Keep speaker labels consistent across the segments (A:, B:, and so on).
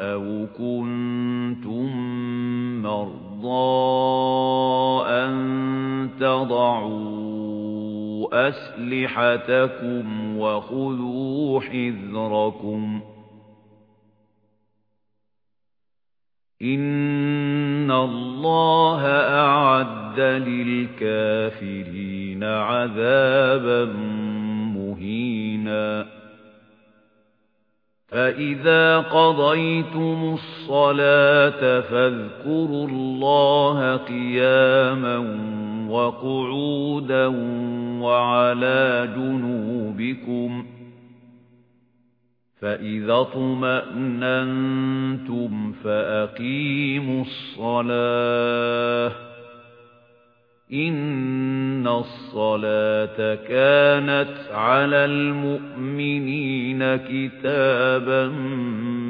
A: أَوْ كُنتُم مَّرْضَىٰ أَن تَضَعُوا أَسْلِحَتَكُمْ وَخُذُوا حِذْرَكُمْ إِنَّ اللَّهَ أَعَدَّ لِلْكَافِرِينَ عَذَابًا فَإِذَا قَضَيْتُمُ الصَّلَاةَ فَاذْكُرُوا اللَّهَ قِيَامًا وَقُعُودًا وَعَلَى جُنُوبِكُمْ فَإِذَا اطْمَأْنَنتُمْ فَأَقِيمُوا الصَّلَاةَ إِنَّ الصَّلَاةَ كَانَتْ عَلَى الْمُؤْمِنِينَ كِتَابًا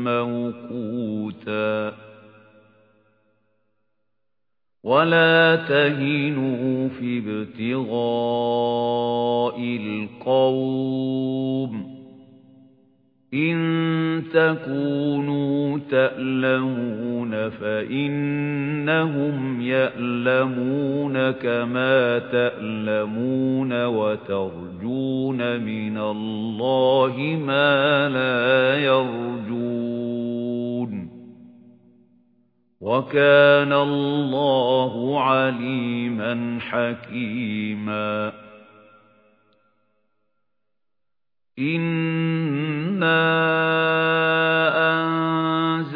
A: مَّوْقُوتًا وَلَا تَهِنُوا فِي ابْتِغَاءِ الْقَوْمِ إِن تَكُونُوا تَأْلَمُونَ فَإِنَّهُمْ يَأْلَمُونَ كَمَا تَأْلَمُونَ وَتَرْجُونَ مِنَ اللَّهِ مَا لَا يَرْجُونَ وَكَانَ اللَّهُ عَلِيمًا حَكِيمًا إِنَّا